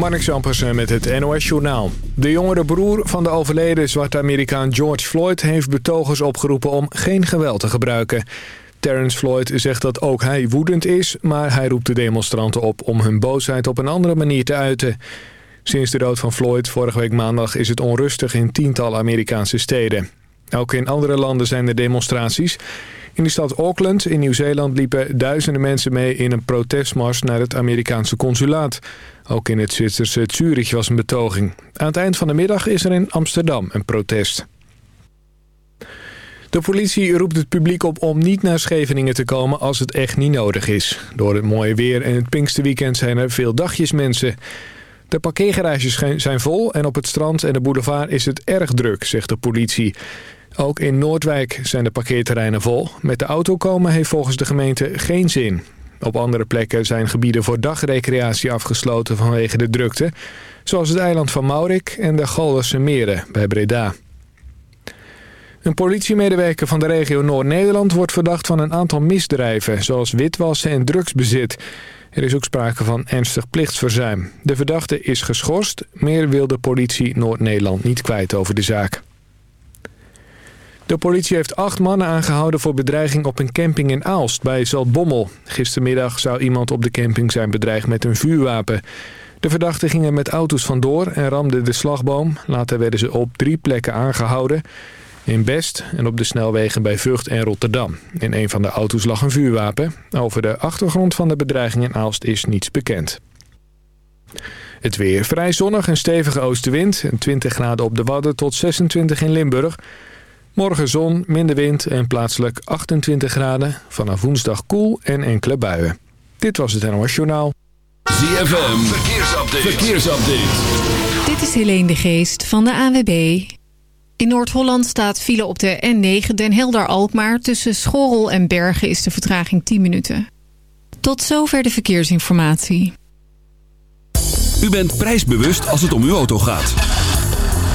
Mark Zampersen met het NOS-journaal. De jongere broer van de overleden zwarte Amerikaan George Floyd... heeft betogers opgeroepen om geen geweld te gebruiken. Terrence Floyd zegt dat ook hij woedend is... maar hij roept de demonstranten op om hun boosheid op een andere manier te uiten. Sinds de dood van Floyd vorige week maandag is het onrustig in tientallen Amerikaanse steden. Ook in andere landen zijn er demonstraties... In de stad Auckland in Nieuw-Zeeland liepen duizenden mensen mee in een protestmars naar het Amerikaanse consulaat. Ook in het Zwitserse Zurich was een betoging. Aan het eind van de middag is er in Amsterdam een protest. De politie roept het publiek op om niet naar Scheveningen te komen als het echt niet nodig is. Door het mooie weer en het Pinksterweekend zijn er veel dagjes mensen. De parkeergarages zijn vol en op het strand en de boulevard is het erg druk, zegt de politie. Ook in Noordwijk zijn de parkeerterreinen vol. Met de auto komen heeft volgens de gemeente geen zin. Op andere plekken zijn gebieden voor dagrecreatie afgesloten vanwege de drukte. Zoals het eiland van Maurik en de Galderse Meren bij Breda. Een politiemedewerker van de regio Noord-Nederland wordt verdacht van een aantal misdrijven... zoals witwassen en drugsbezit. Er is ook sprake van ernstig plichtsverzuim. De verdachte is geschorst. Meer wil de politie Noord-Nederland niet kwijt over de zaak. De politie heeft acht mannen aangehouden voor bedreiging op een camping in Aalst bij Zaltbommel. Gistermiddag zou iemand op de camping zijn bedreigd met een vuurwapen. De verdachten gingen met auto's vandoor en ramden de slagboom. Later werden ze op drie plekken aangehouden. In Best en op de snelwegen bij Vught en Rotterdam. In een van de auto's lag een vuurwapen. Over de achtergrond van de bedreiging in Aalst is niets bekend. Het weer vrij zonnig en stevige oostenwind. 20 graden op de Wadden tot 26 in Limburg. Morgen zon, minder wind en plaatselijk 28 graden. Vanaf woensdag koel en enkele buien. Dit was het NOS Journaal. ZFM, verkeersupdate. verkeersupdate. Dit is Helene de Geest van de AWB. In Noord-Holland staat file op de N9 Den Helder-Alkmaar. Tussen Schorrel en Bergen is de vertraging 10 minuten. Tot zover de verkeersinformatie. U bent prijsbewust als het om uw auto gaat.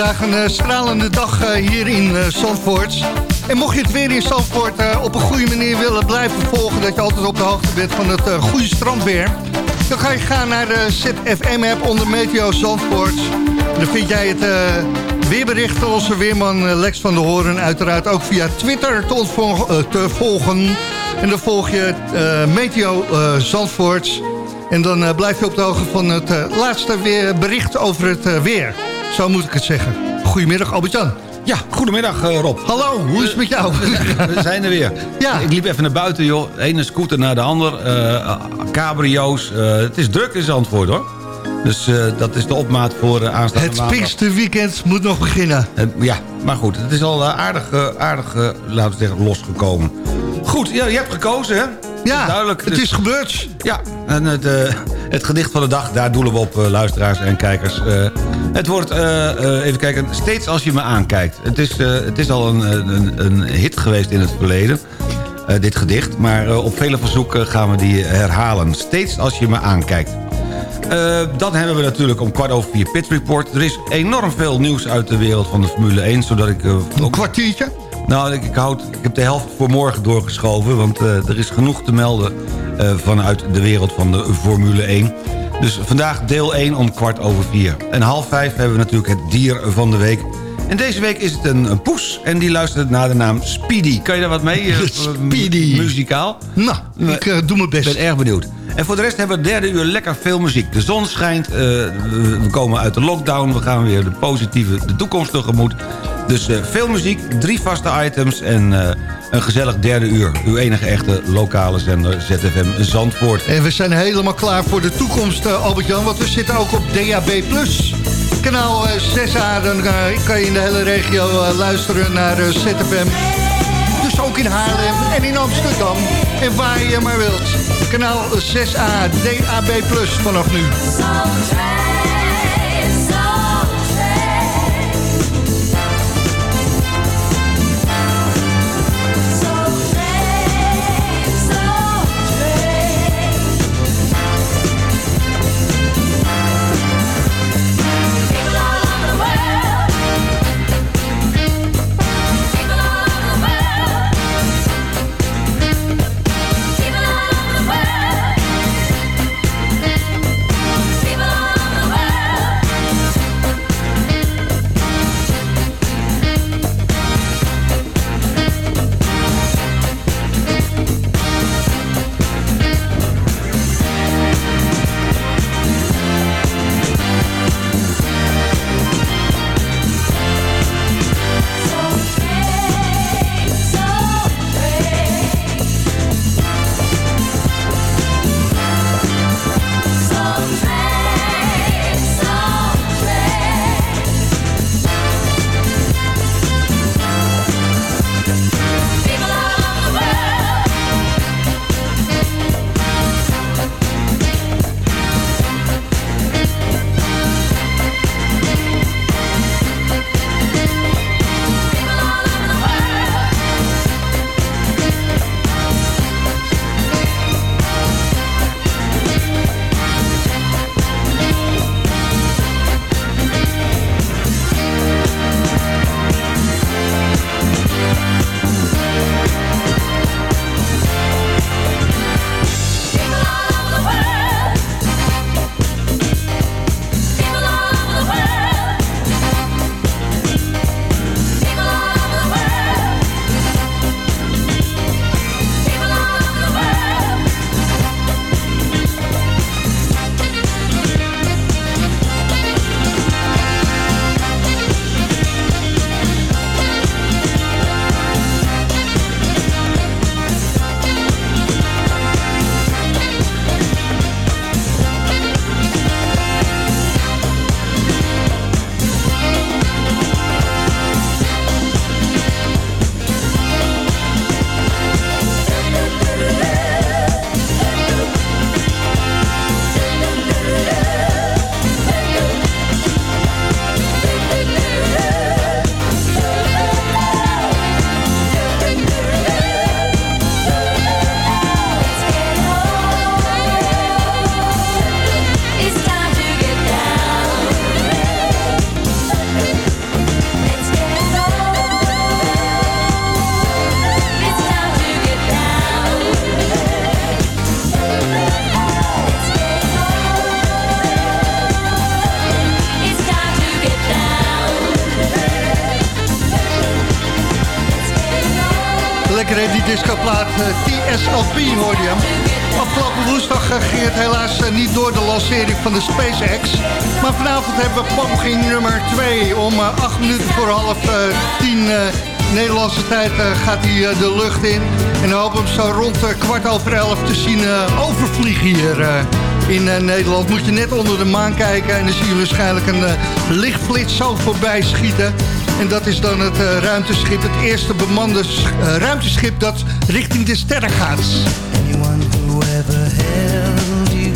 Vandaag een eh, stralende dag eh, hier in eh, Zandvoort. En mocht je het weer in Zandvoort op een goede manier willen blijven volgen... dat je altijd op de hoogte bent van het goede strandweer... dan ga je gaan naar de ZFM-app onder Meteo Zandvoort. Dan vind jij het weerbericht van onze weerman Lex van der Hoorn... uiteraard ook via Twitter te, volgen. En dan volg je Meteo Zandvoort... En dan blijf je op de hoogte van het laatste weer, bericht over het weer. Zo moet ik het zeggen. Goedemiddag, Albert-Jan. Ja, goedemiddag eh, Rob. Hallo, hoe is het met jou? We zijn er weer. Ja. Ik liep even naar buiten, joh. De ene scooter naar de ander. eh, cabrio's. eh, het is druk in Zandvoort, hoor. Dus dat is de opmaat voor aanstaande Het maandag. Pinksterweekend moet nog beginnen. Ja, maar goed. Het is al aardig, aardig laten we zeggen, losgekomen. Goed, ja, je hebt gekozen, hè? Ja, duidelijk. het Dus- is gebeurd. Ja, en het, eh, het gedicht van de dag, daar doelen we op, eh, luisteraars en kijkers. Eh, het wordt, even kijken, steeds als je me aankijkt. Het is, het is al een, een, een hit geweest in het verleden, dit gedicht. Maar op vele verzoeken gaan we die herhalen. Steeds als je me aankijkt. Dan hebben we natuurlijk om kwart over vier Pit Report. Er is enorm veel nieuws uit de wereld van de Formule 1... zodat ik Een kwartiertje. Nou, ik, ik, houd, ik heb de helft voor morgen doorgeschoven... want eh, er is genoeg te melden eh, vanuit de wereld van de Formule 1. Dus vandaag deel 1 om kwart over vier. En half vijf hebben we natuurlijk het dier van de week. En deze week is het een, een poes en die luistert naar de naam Speedy. Kan je daar wat mee? eh, Speedy. mu- Muzikaal? Nou, ik doe mijn Ik best. ben erg benieuwd. En voor de rest hebben we het derde uur lekker veel muziek. De zon schijnt, eh, we komen uit de lockdown... we gaan weer de positieve de toekomst tegemoet. Dus eh, veel muziek, drie vaste items en eh, een gezellig derde uur. Uw enige echte lokale zender ZFM Zandvoort. En we zijn helemaal klaar voor de toekomst, Albert-Jan. Want we zitten ook op DAB+. Kanaal eh, 6A, dan kan je in de hele regio luisteren naar ZFM. Ook in Haarlem en in Amsterdam. En waar je maar wilt. Kanaal 6A, DAB+, vanaf nu. Afgelopen woensdag eh, ging het helaas eh, niet door de lancering van de SpaceX. Maar vanavond hebben we poging nummer 2 om eh, 8 minuten voor half 10 Nederlandse tijd eh, gaat hij eh, de lucht in. En we hopen hem zo rond eh, kwart over 11 te zien eh, overvliegen hier eh, in eh, Nederland. Moet je net onder de maan kijken en dan zie je waarschijnlijk een eh, lichtflits zo voorbij schieten. En dat is dan het eh, ruimteschip, het eerste bemande eh, ruimteschip dat richting de sterren gaat. Anyone who ever held you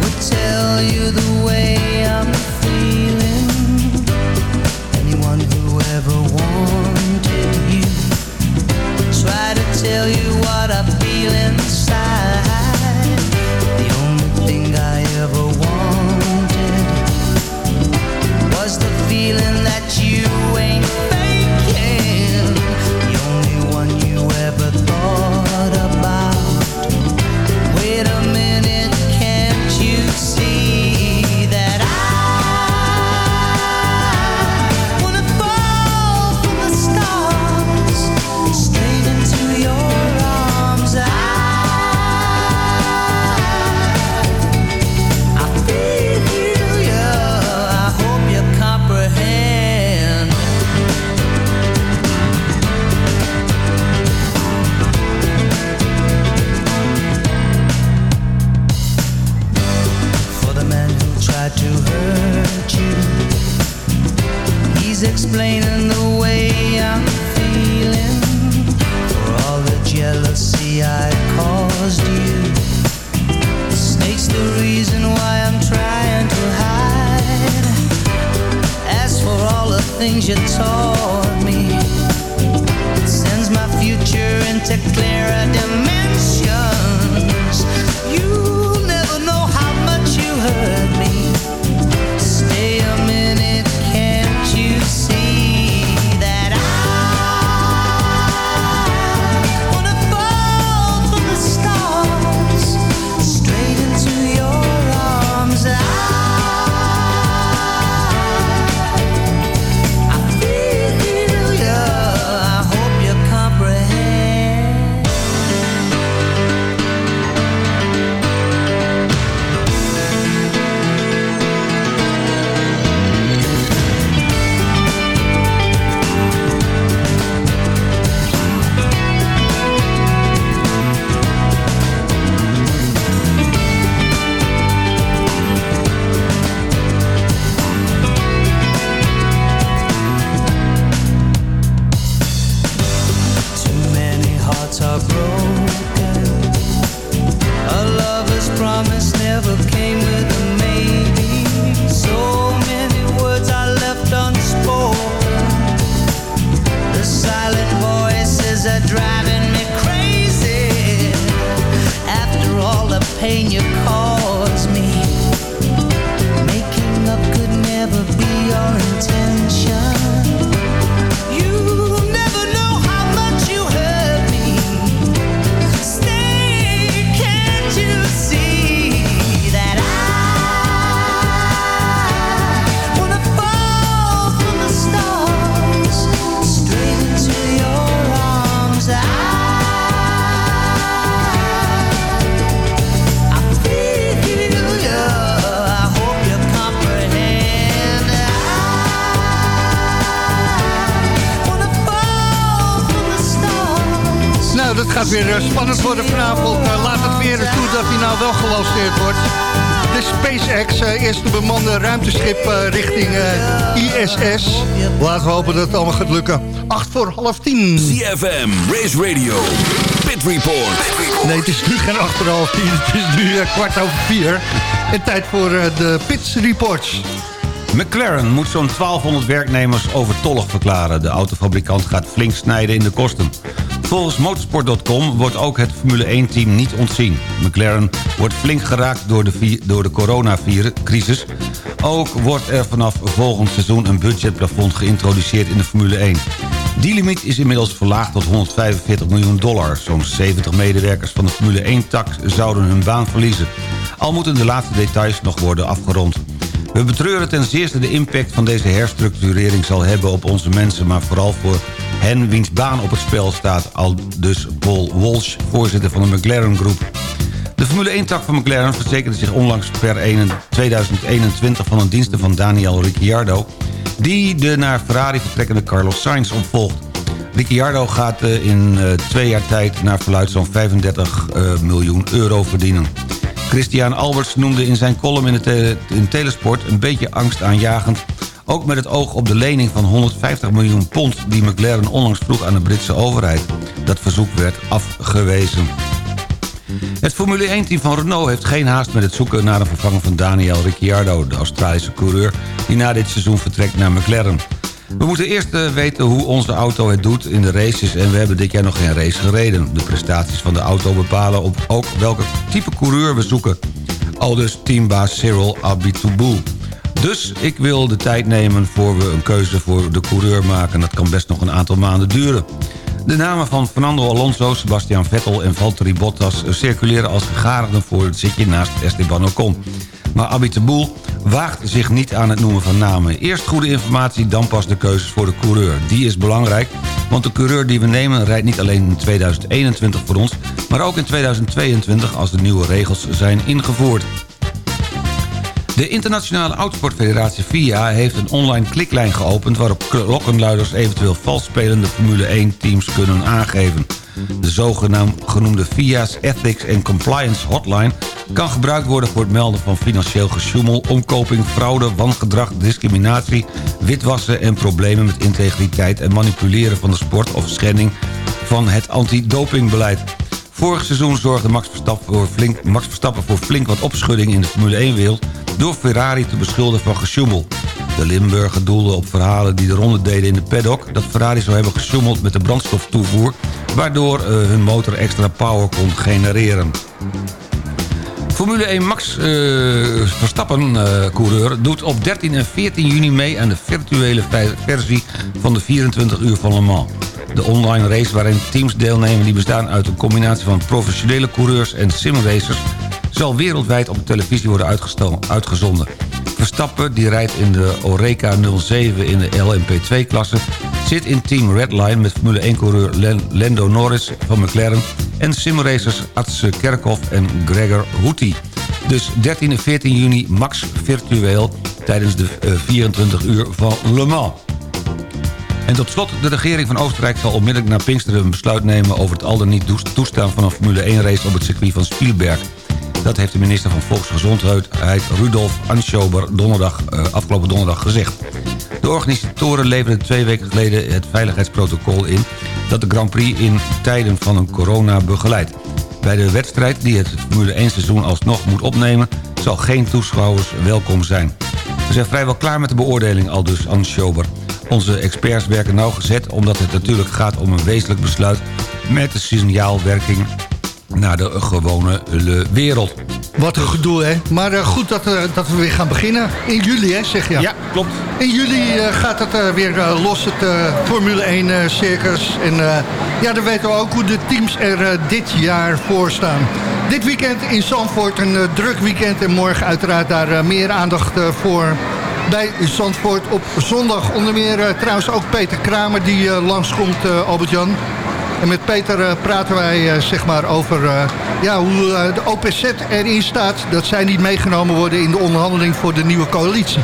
would tell you the way I'm feeling. Anyone who ever wanted you try to tell you what I feel inside. Voor half 10. CFM, Race Radio, Pit Report. Nee, het is nu geen 8 voor half 10. Het is nu eh, kwart over 4. En tijd voor eh, de Pits Reports. McLaren moet zo'n 1200 werknemers overtollig verklaren. De autofabrikant gaat flink snijden in de kosten. Volgens motorsport.com wordt ook het Formule 1-team niet ontzien. McLaren wordt flink geraakt door de, door de coronacrisis. Ook wordt er vanaf volgend seizoen een budgetplafond geïntroduceerd in de Formule 1. Die limiet is inmiddels verlaagd tot 145 miljoen dollar. Zo'n 70 medewerkers van de Formule 1-tak zouden hun baan verliezen. Al moeten de laatste details nog worden afgerond. We betreuren ten zeerste de impact van deze herstructurering zal hebben op onze mensen... maar vooral voor hen wiens baan op het spel staat. Al dus Paul Walsh, voorzitter van de McLaren Groep. De Formule 1-tak van McLaren verzekerde zich onlangs per 1 2021 van een diensten van Daniel Ricciardo... die de naar Ferrari vertrekkende Carlos Sainz opvolgt. Ricciardo gaat eh, in eh, twee jaar tijd naar verluid zo'n 35 eh, miljoen euro verdienen. Christian Alberts noemde in zijn column in, de in Telesport een beetje angstaanjagend... ook met het oog op de lening van 150 miljoen pond... die McLaren onlangs vroeg aan de Britse overheid. Dat verzoek werd afgewezen. Het Formule 1-team van Renault heeft geen haast met het zoeken naar een vervanger van Daniel Ricciardo... de Australische coureur die na dit seizoen vertrekt naar McLaren. We moeten eerst eh, weten hoe onze auto het doet in de races... en we hebben dit jaar nog geen race gereden. De prestaties van de auto bepalen op ook welke type coureur we zoeken. Aldus teambaas Cyril Abiteboul. Dus ik wil de tijd nemen voor we een keuze voor de coureur maken. Dat kan best nog een aantal maanden duren. De namen van Fernando Alonso, Sebastian Vettel en Valtteri Bottas... circuleren als gegadigden voor het zitje naast Esteban Ocon. Maar Abiteboul waagt zich niet aan het noemen van namen. Eerst goede informatie, dan pas de keuzes voor de coureur. Die is belangrijk, want de coureur die we nemen... rijdt niet alleen in 2021 voor ons... maar ook in 2022 als de nieuwe regels zijn ingevoerd. De Internationale Autosportfederatie FIA heeft een online kliklijn geopend... waarop klokkenluiders eventueel vals spelende Formule 1-teams kunnen aangeven. De zogenoemde FIA's Ethics and Compliance Hotline... kan gebruikt worden voor het melden van financieel gesjoemel... omkoping, fraude, wangedrag, discriminatie, witwassen... en problemen met integriteit en manipuleren van de sport... of schending van het antidopingbeleid. Vorig seizoen zorgde Max Verstappen, voor flink, Max Verstappen voor flink wat opschudding in de Formule 1-wereld... door Ferrari te beschuldigen van gesjoemel. De Limburger doelde op verhalen die de ronde deden in de paddock... dat Ferrari zou hebben gesjoemeld met de brandstoftoevoer... waardoor eh, hun motor extra power kon genereren. Formule 1 Max eh, Verstappen-coureur doet op 13 en 14 juni mee... aan de virtuele ve- versie van de 24 uur van Le Mans. De online race waarin teams deelnemen die bestaan uit een combinatie van professionele coureurs en simracers... zal wereldwijd op televisie worden uitgezonden. Verstappen, die rijdt in de Oreca 07 in de LMP2-klasse... zit in team Redline met Formule 1-coureur Lando Norris van McLaren... en simracers Atse Kerkhoff en Gregor Houti. Dus 13 en 14 juni max virtueel tijdens de eh, 24 uur van Le Mans. En tot slot, de regering van Oostenrijk zal onmiddellijk na Pinksteren een besluit nemen... over het al dan niet toes- toestaan van een Formule 1-race op het circuit van Spielberg. Dat heeft de minister van Volksgezondheid Rudolf Anschober donderdag, eh, afgelopen donderdag gezegd. De organisatoren leverden twee weken geleden het veiligheidsprotocol in... dat de Grand Prix in tijden van een corona begeleidt. Bij de wedstrijd die het Formule 1 seizoen alsnog moet opnemen... zal geen toeschouwers welkom zijn. We zijn vrijwel klaar met de beoordeling, al dus Anschober. Onze experts werken nauwgezet omdat het natuurlijk gaat om een wezenlijk besluit... met de signaalwerking naar de gewone le- wereld. Wat een gedoe, hè? Maar eh, goed dat, eh, dat we weer gaan beginnen. In juli, hè, zeg je? Ja, klopt. In juli eh, gaat het eh, weer los, het eh, Formule 1 eh, circus. En eh, ja, dan weten we ook hoe de teams er eh, dit jaar voor staan. Dit weekend in Zandvoort een eh, druk weekend. En morgen uiteraard daar eh, meer aandacht eh, voor bij Zandvoort op zondag. Onder meer trouwens ook Peter Kramer die eh, langskomt, eh, Albert-Jan. En met Peter eh, praten wij eh, zeg maar over eh, ja, hoe de OPZ erin staat... dat zij niet meegenomen worden in de onderhandeling voor de nieuwe coalitie.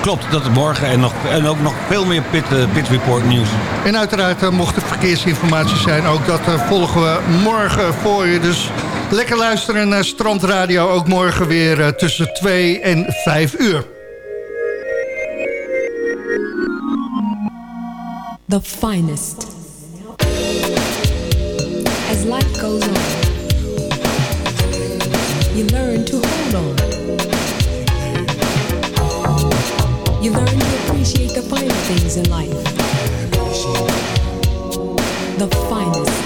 Klopt, dat is morgen en, nog, en ook nog veel meer pit, pit report nieuws. En uiteraard mocht er verkeersinformatie zijn, ook dat volgen we morgen voor je. Dus lekker luisteren naar Strandradio, ook morgen weer tussen 2 en 5 uur. the finest. Life goes on, you learn to hold on. You learn to appreciate the finer things in life. The finest.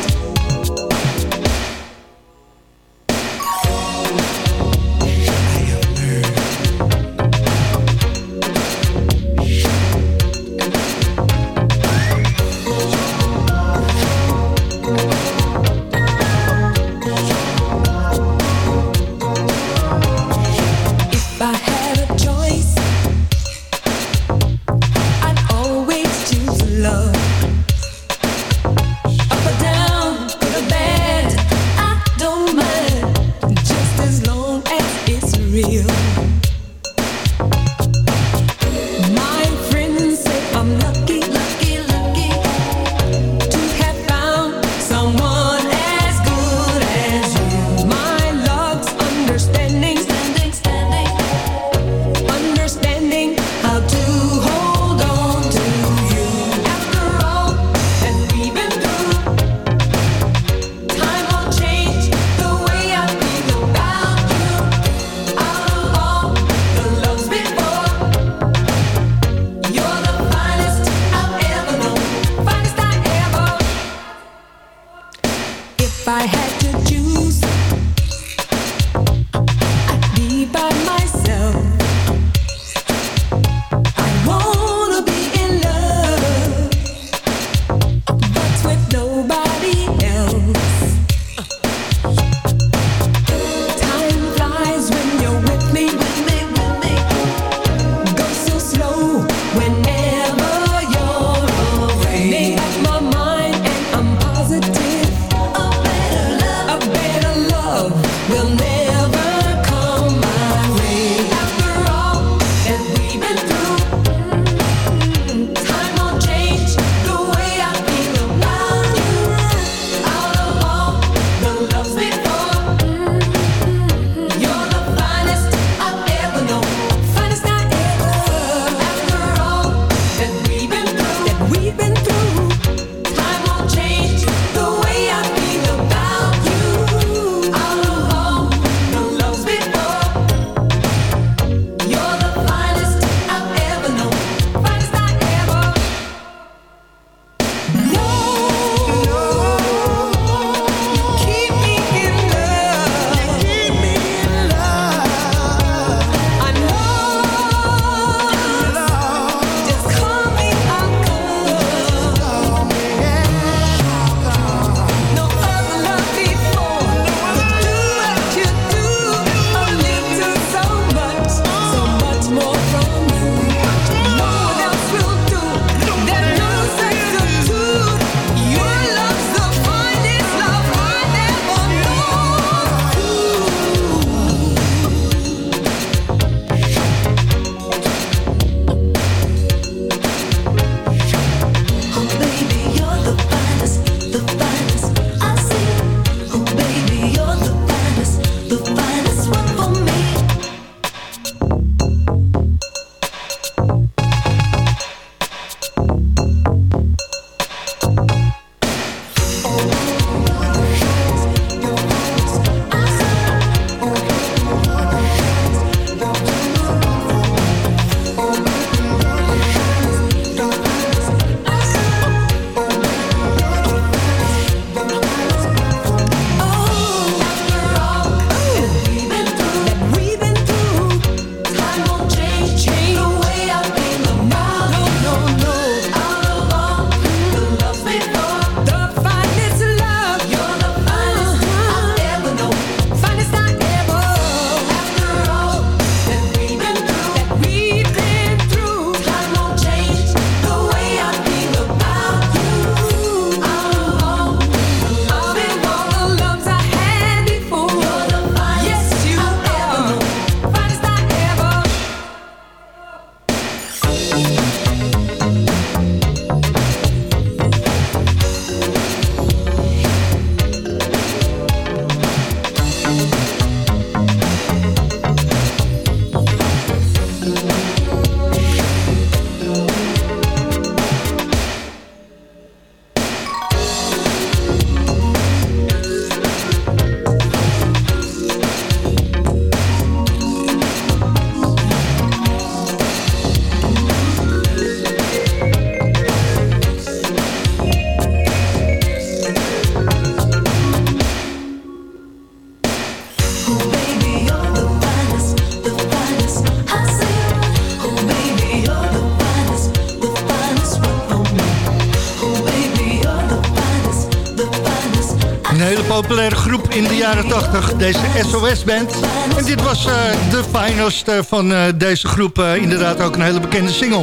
Populaire groep in de jaren 80, deze SOS-band. En dit was eh, de finest eh, van eh, deze groep. inderdaad ook een hele bekende single.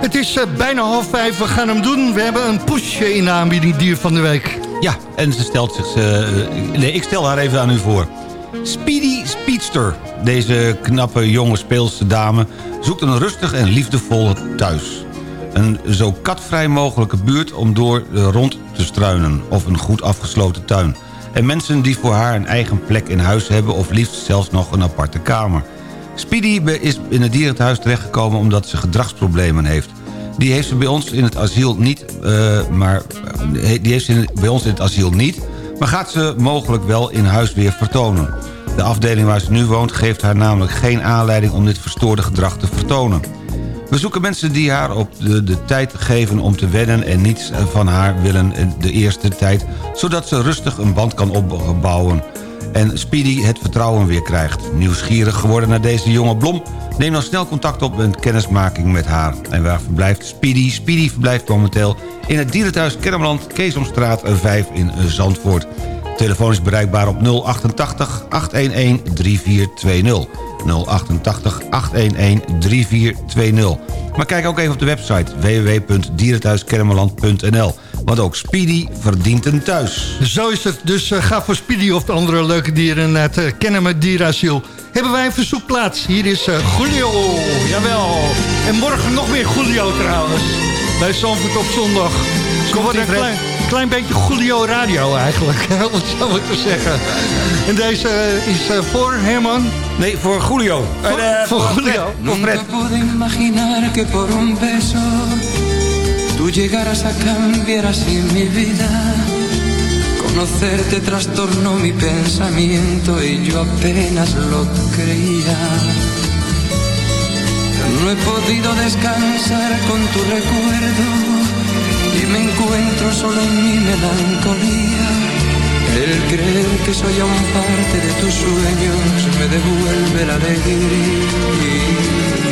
Het is bijna half vijf, we gaan hem doen. We hebben een pushje in de aanbieding dier van de week. Ja, en ze stelt zich... nee, ik stel haar even aan u voor. Speedy Speedster. Deze knappe jonge speelse dame zoekt een rustig en liefdevol thuis. Een zo katvrij mogelijke buurt om door rond te struinen... of een goed afgesloten tuin. En mensen die voor haar een eigen plek in huis hebben... of liefst zelfs nog een aparte kamer. Speedy is in het dierenthuis terechtgekomen omdat ze gedragsproblemen heeft. Die heeft ze bij ons in het asiel niet, eh, maar eh, die heeft ze bij ons in het asiel niet, maar gaat ze mogelijk wel in huis weer vertonen. De afdeling waar ze nu woont geeft haar namelijk geen aanleiding om dit verstoorde gedrag te vertonen. We zoeken mensen die haar op de, de tijd geven om te wennen... en niets van haar willen de eerste tijd... zodat ze rustig een band kan opbouwen en Speedy het vertrouwen weer krijgt. Nieuwsgierig geworden naar deze jonge blom? Neem dan snel contact op met kennismaking met haar. En waar verblijft Speedy? Speedy verblijft momenteel in het dierenthuis Kennemerland... Keesomstraat 5 in Zandvoort. Telefoon is bereikbaar op 088 811 3420. 088 811 3420. Maar kijk ook even op de website www.dierenthuiskennemerland.nl. Want ook Speedy verdient een thuis. Zo is het. Dus eh, ga voor Speedy of de andere leuke dieren naar het uh, Kennen met Dierasiel. Hebben wij een verzoekplaats. Hier is eh, Julio. Jawel. En morgen nog meer Julio trouwens. Bij Zandvoort op zondag. Kom wat een klein, klein beetje Julio radio eigenlijk. Om het zo maar te zeggen. En deze eh, is eh, voor Herman. Nee, voor Julio. Voor, En, eh, voor Julio. Voor Fred. Nunca pude imaginar que por un beso tú llegaras a cambiar así mi vida. Conocerte trastornó mi pensamiento y yo apenas lo creía. No he podido descansar con tu recuerdo me encuentro solo en mi melancolía. El creer que soy aún parte de tus sueños me devuelve la alegría.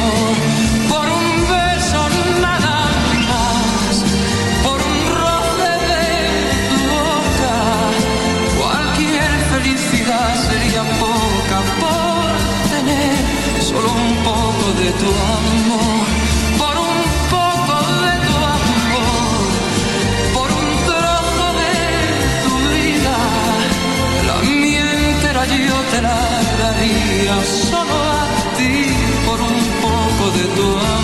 de tu amor, por un poco de tu amor, por un trozo de tu vida, la mía entera yo te la daría solo a ti, por un poco de tu amor,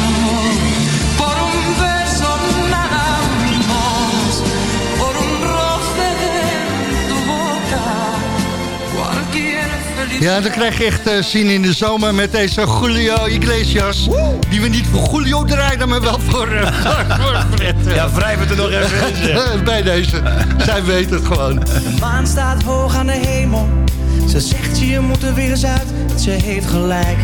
Ja, dan krijg je echt eh, zin in de zomer met deze Julio Iglesias. Die we niet voor Julio draaiden, maar wel voor, eh, voor, voor Fred. Ja, wrijf het er nog even. Bij deze. Zij weet het gewoon. De maan staat hoog aan de hemel. Ze zegt je moet er weer eens uit. Ze heeft gelijk.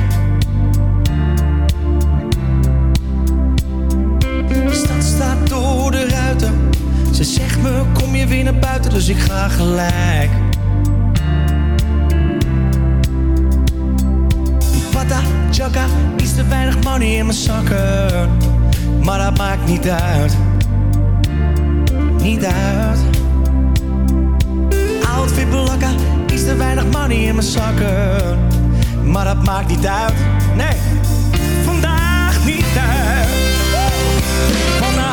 De stad staat door de ruiten. Ze zegt me kom je weer naar buiten, dus ik ga gelijk. Chaka, is te weinig money in mijn zakken. Maar dat maakt niet uit. Niet uit. Outfit belakka, is te weinig money in mijn zakken. Maar dat maakt niet uit. Nee, vandaag niet uit. Vandaag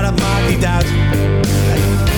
maar dat maakt.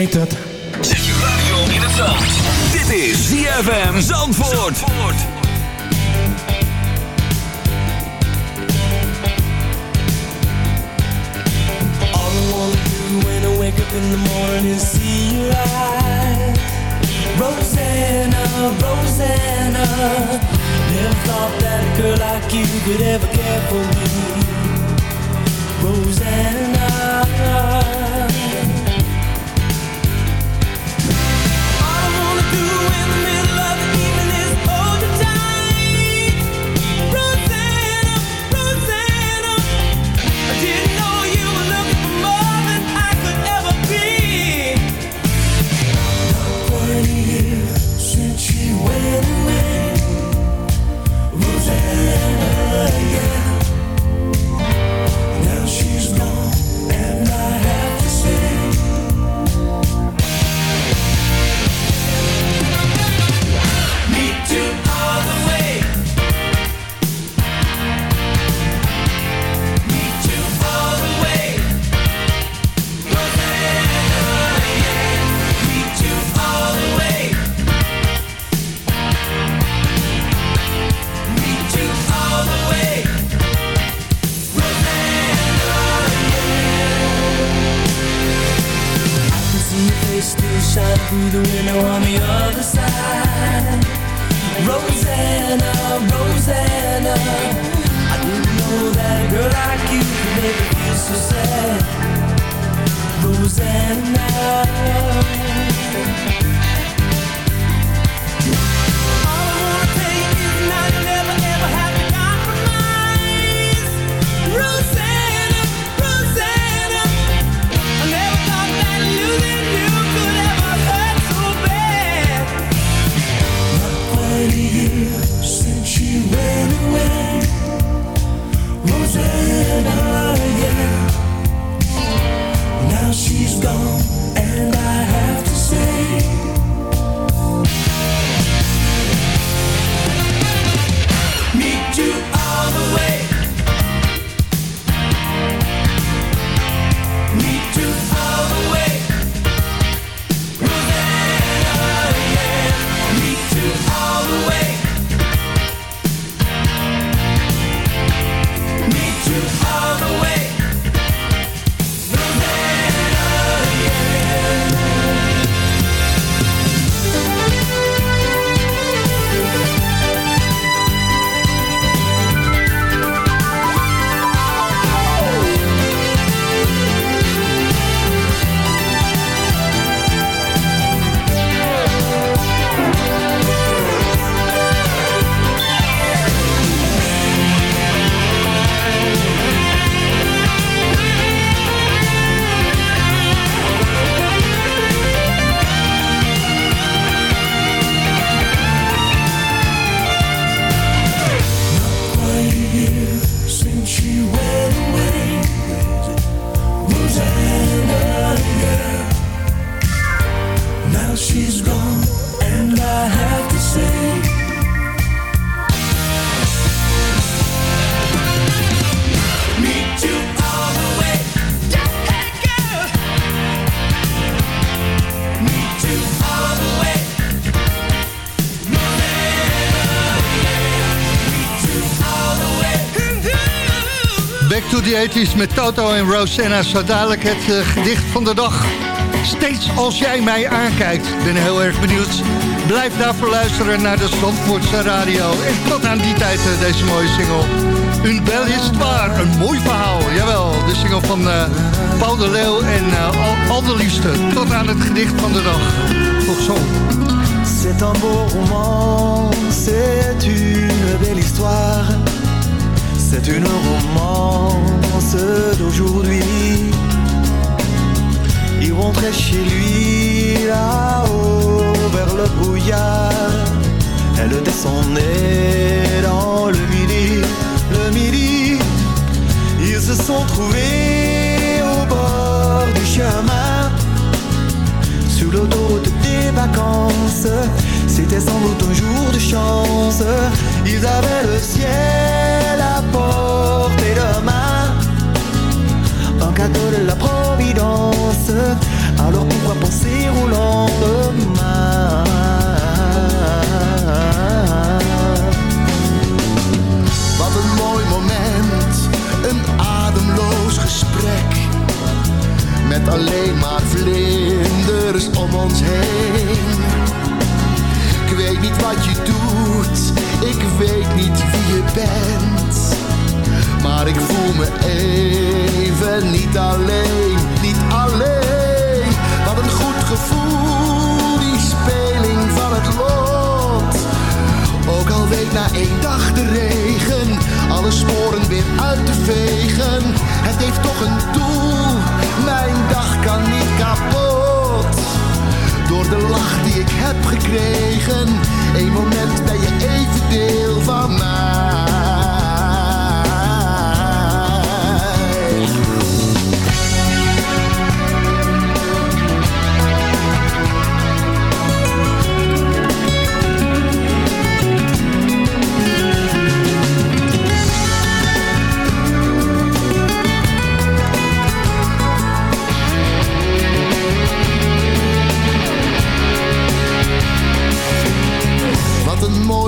weet het. Zet je radio in het zand. Dit is ZFM Zandvoort. Zandvoort. wake up in the morning, is see you right. Rosanna, Rosanna, never thought that a girl like you could ever care for me. Rosanna. 80s met Toto en Rosanna. Zo dadelijk het eh, gedicht van de dag. Steeds als jij mij aankijkt. Ben heel erg benieuwd. Blijf daarvoor luisteren naar de Zandvoortse radio. En tot aan die tijd eh, deze mooie single. Une belle histoire, een mooi verhaal. Jawel, de single van eh, Paul de Leeuw en al, al de liefste. Tot aan het gedicht van de dag. Tot zo. C'est un beau roman, c'est une belle histoire. C'est une romance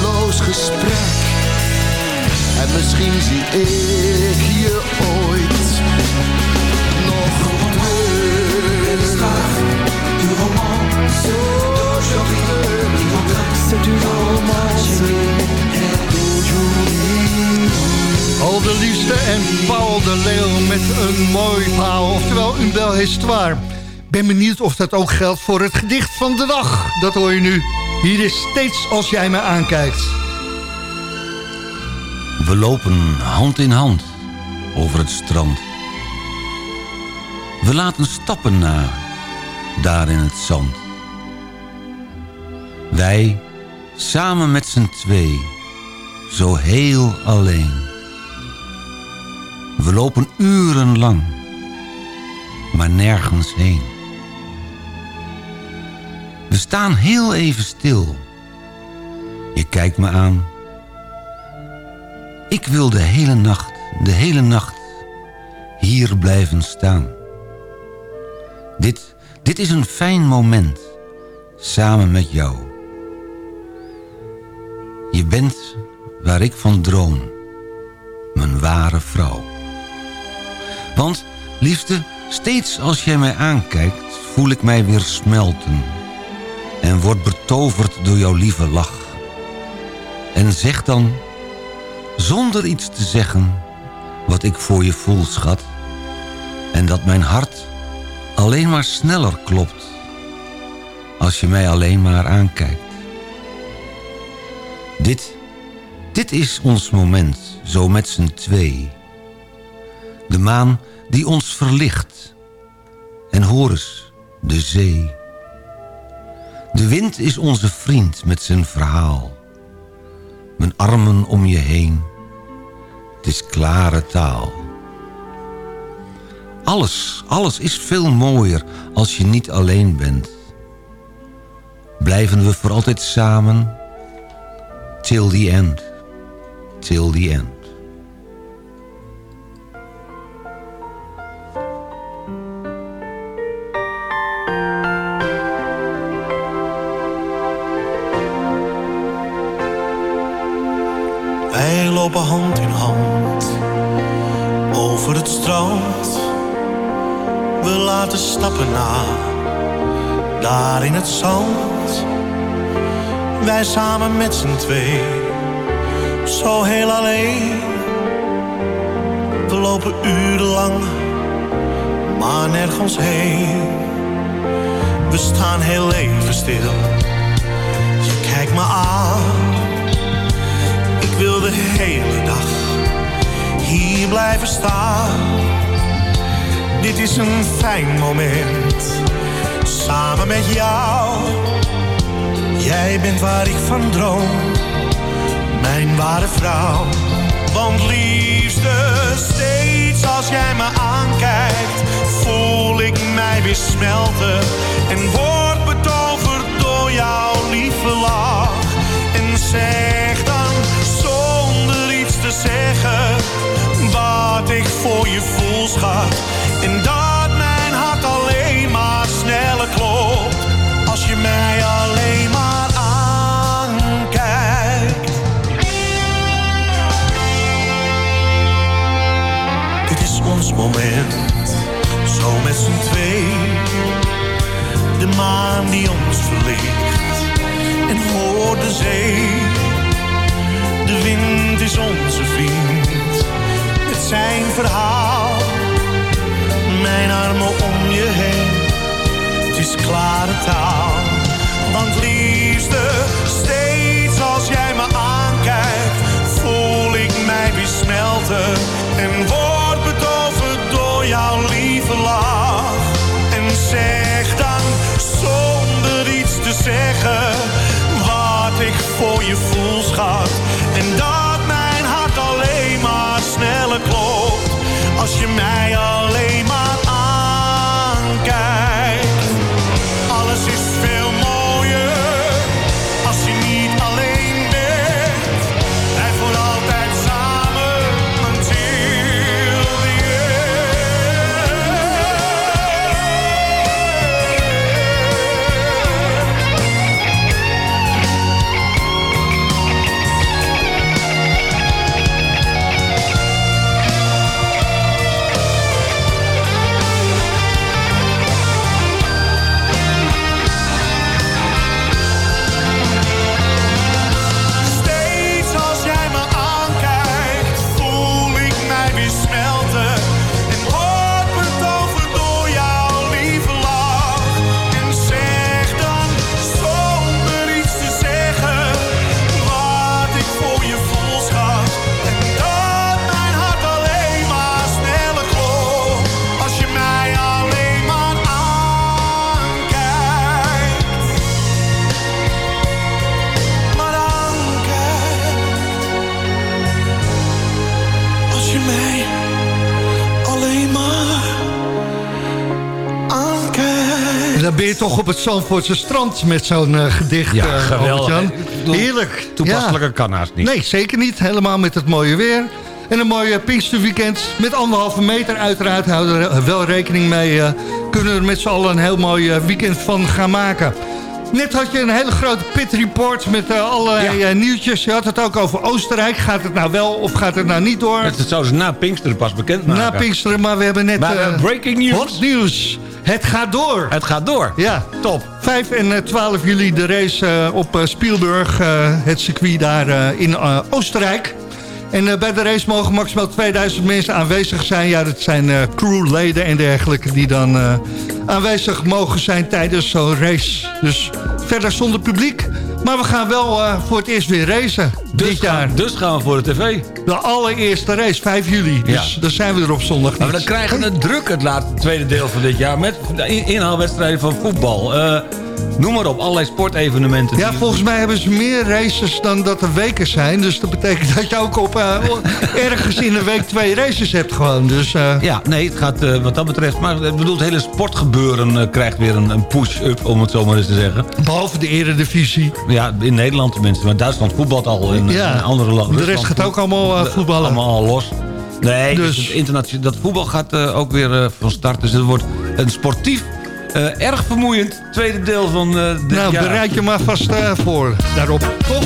ademloos gesprek. En misschien zie ik je ooit nog terug. Du d'aujourd'hui, c'est d'aujourd'hui. Al de liefste en Paul de Leeuw met een mooi verhaal. Oftewel, een bel histoire. Ben benieuwd of dat ook geldt voor het gedicht van de dag. Dat hoor je nu. Hier is steeds als jij me aankijkt. We lopen hand in hand over het strand. We laten stappen na, daar in het zand. Wij, samen met z'n twee, zo heel alleen. We lopen urenlang, maar nergens heen. We staan heel even stil. Je kijkt me aan Ik wil de hele nacht, de hele nacht hier blijven staan. Dit, dit is een fijn moment, samen met jou. Je bent waar ik van droom, mijn ware vrouw. Want, liefste, steeds als jij mij aankijkt... voel ik mij weer smelten... en word betoverd door jouw lieve lach. En zeg dan, zonder iets te zeggen... wat ik voor je voel, schat... en dat mijn hart alleen maar sneller klopt... als je mij alleen maar aankijkt. Dit, dit is ons moment, zo met z'n twee. De maan die ons verlicht. En hoor eens, de zee. De wind is onze vriend met zijn verhaal. Mijn armen om je heen. Het is klare taal. Alles, alles is veel mooier als je niet alleen bent. Blijven we voor altijd samen till the end, till the end. Lopen hand in hand over het strand. We laten stappen na, daar in het zand. Wij samen met z'n twee, zo heel alleen. We lopen urenlang, maar nergens heen. We staan heel even stil, je kijkt me aan. Wil de hele dag hier blijven staan. Dit is een fijn moment, samen met jou. Jij bent waar ik van droom, mijn ware vrouw. Want liefste, steeds als jij me aankijkt, voel ik mij weer smelten. En word betoverd door jouw lieve lach. En zeg dan, zeggen, wat ik voor je voel, schat. En dat mijn hart alleen maar sneller klopt, als je mij alleen maar aankijkt. Dit is ons moment, zo met z'n twee. De maan die ons verlicht en hoor de zee. De wind is onze vriend, met zijn verhaal. Mijn armen om je heen, het is klare taal. Want liefste, steeds als jij me aankijkt, voel ik mij weer smelten. En word betoverd door jouw lieve lach. En zeg dan, zonder iets te zeggen, voor je voel, schat. En dat mijn hart alleen maar sneller klopt, als je mij alleen En dan ben je toch op het Zandvoortse strand met zo'n eh, gedicht, Ja, eh, geweldig. Heerlijk. Toepasselijker kan haast niet. Nee, zeker niet. Helemaal met het mooie weer. En een mooie Pinksterweekend met anderhalve meter uiteraard. Houden er wel rekening mee. eh, kunnen we er met z'n allen een heel mooi weekend van gaan maken. Net had je een hele grote pit report met allerlei eh, nieuwtjes. Je had het ook over Oostenrijk. Gaat het nou wel of gaat het nou niet door? Het zou ze na Pinksteren pas bekend maken. Na Pinksteren, maar we hebben net... Maar, breaking news. Hot nieuws. Het gaat door. Het gaat door. Ja. Top. 5 en eh, 12 juli de race eh, op eh, Spielberg, eh, het circuit daar eh, in eh, Oostenrijk. En eh, bij de race mogen maximaal 2000 mensen aanwezig zijn. Ja, dat zijn eh, crewleden en dergelijke die dan eh, aanwezig mogen zijn tijdens zo'n race. Dus verder zonder publiek. Maar we gaan wel eh, voor het eerst weer racen dit jaar. Dus gaan we voor de tv. De allereerste race, 5 juli. Dus Ja. dan zijn we er op zondag Maar niet. we krijgen het druk het laatste tweede deel van dit jaar... met de in- inhaalwedstrijden van voetbal. Eh, noem maar op, allerlei sportevenementen. Ja, volgens mij hebben ze meer races dan dat er weken zijn. Dus dat betekent dat je ook op eh, ergens in de week twee races hebt gewoon. Dus, eh, Ja, nee, het gaat eh, wat dat betreft... maar ik bedoel, het hele sportgebeuren krijgt weer een, een push-up... om het zo maar eens te zeggen. Behalve de eredivisie. Ja, in Nederland tenminste. Maar Duitsland voetbalt al in, Ja, in andere landen. de rest gaat ook allemaal voetballen. Allemaal al los. Nee, dus, Dus- dat voetbal gaat ook weer van start. Dus het wordt een sportief, eh, erg vermoeiend tweede deel van eh dit nou, jaar. bereid je maar vast eh, voor daarop, toch?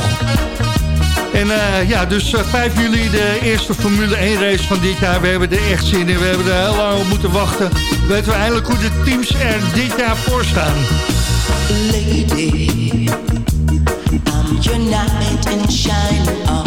En eh, ja, dus eh, 5 juli de eerste Formule 1 race van dit jaar. We hebben er echt zin in. We hebben er heel lang op moeten wachten. Weten we eindelijk hoe de teams er dit jaar voor staan. Lady, I'm your knight in shining armor,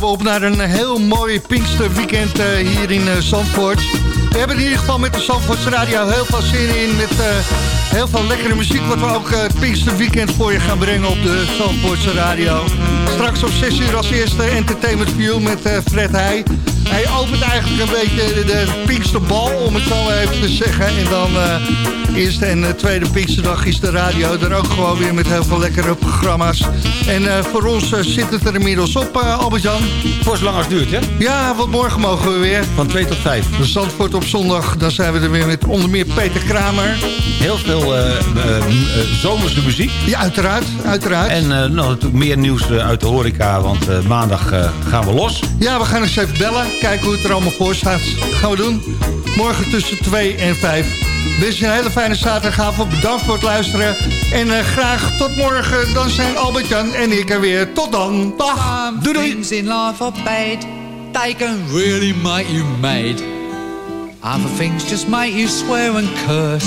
we op naar een heel mooi Pinksterweekend eh hier in eh, Zandvoort. We hebben in ieder geval met de Zandvoorts Radio heel veel zin in. Met eh, heel veel lekkere muziek wat we ook eh, het Pinksterweekend voor je gaan brengen op de Zandvoortse Radio. Straks om 6 uur als eerste Entertainment View met eh, Fred Heij. Hij opent eigenlijk een beetje de, de Pinksterbal, om het zo even te zeggen. En dan eh, eerste en tweede Pinksterdag is de radio er ook gewoon weer met heel veel lekkere programma's. En voor ons zit het er inmiddels op, Albert-Jan. Voor zolang als het duurt, hè? Ja, want morgen mogen we weer. Van 2 tot 5. De Zandvoort op zondag, dan zijn we er weer met onder meer Peter Kramer. Heel veel eh, eh, m- eh, zomerse muziek. Ja, uiteraard. uiteraard. En eh, nou, natuurlijk meer nieuws eh, uit de horeca, want eh, maandag eh, gaan we los. Ja, we gaan eens even bellen. Kijken hoe het er allemaal voor staat. Gaan we doen. Morgen tussen 2 en 5. Wens je een hele fijne zaterdagavond. Bedankt voor het luisteren. En eh, graag tot morgen. Dan zijn Albert-Jan en ik er weer. Tot dan. Dag. Doei doei. Things in life are bad. They can really make you mad. Other things just make you swear and curse.